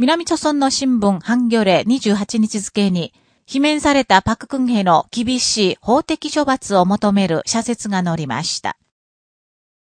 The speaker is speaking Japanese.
南朝村の新聞、ハンギョレ28日付に、罷免されたパククンヘの厳しい法的処罰を求める社説が載りました。